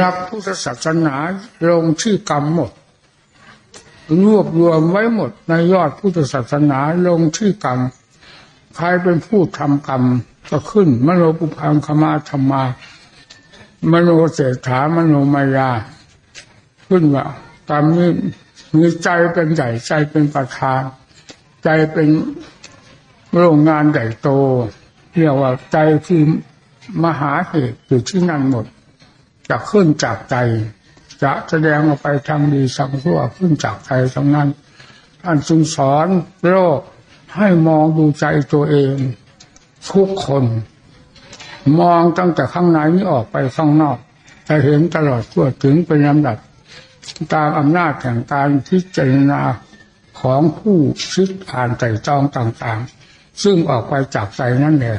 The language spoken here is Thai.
รับพุทธศาสนาลงชื่อกรรมหมด รวบรวมไว้หมดในยอดพุทธศาสนาลงชื่อกรรม ใครเป็นผู้ทำกรรมก็ขึ้น มโนปุพังคมาธรรมา มโนเศรษฐามโนมายา ขึ้นว่ากรรมนี้มีใจเป็นใหญ่ใจเป็นประธานใจเป็นโรงงานใหญ่โต เรียกว่าใจคือมหาเหตุอยู่ที่นั่นหมด จะขึ้นจากใจ จะแสดงออกไปทางดีทางชั่วขึ้นจากใจทั้งนั้นท่านจึงสอนโลกให้มองดูใจตัวเอง ทุกคน มองตั้งแต่ข้างในนี้ออกไปข้างนอกจะเห็นตลอดทั่วถึงเป็นลำดับ ตามอำนาจแห่งการพิจารณาของผู้คิดอ่านไตรตรองต่างๆ ซึ่งออกไปจากใจนั่นแหละ